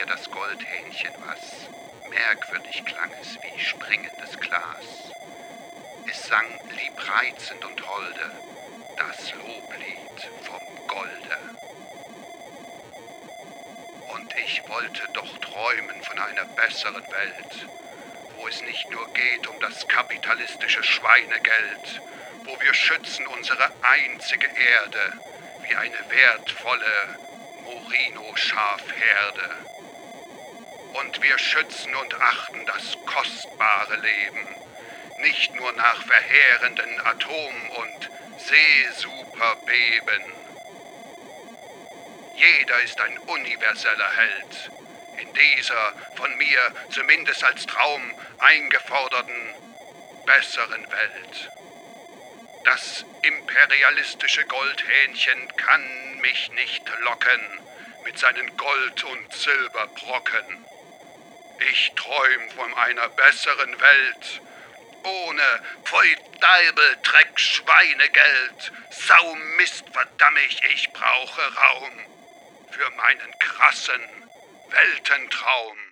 mir das Goldhähnchen was. Merkwürdig klang es wie springendes Glas. Es sang liebreizend und holde, das Loblied vom Golde. Und ich wollte doch träumen von einer besseren Welt, wo es nicht nur geht um das kapitalistische Schweinegeld, wo wir schützen unsere einzige Erde wie eine wertvolle Morino-Schafherde. Und wir schützen und achten das kostbare Leben, nicht nur nach verheerenden Atom- und Seesuperbeben. Jeder ist ein universeller Held in dieser von mir zumindest als Traum eingeforderten besseren Welt. Das imperialistische Goldhähnchen kann mich nicht locken mit seinen Gold- und Silberbrocken. Ich träum von einer besseren Welt, ohne Pfui Deibel, Dreck, Schweinegeld, Sau, Mist, verdammig, ich brauche Raum für meinen krassen Weltentraum.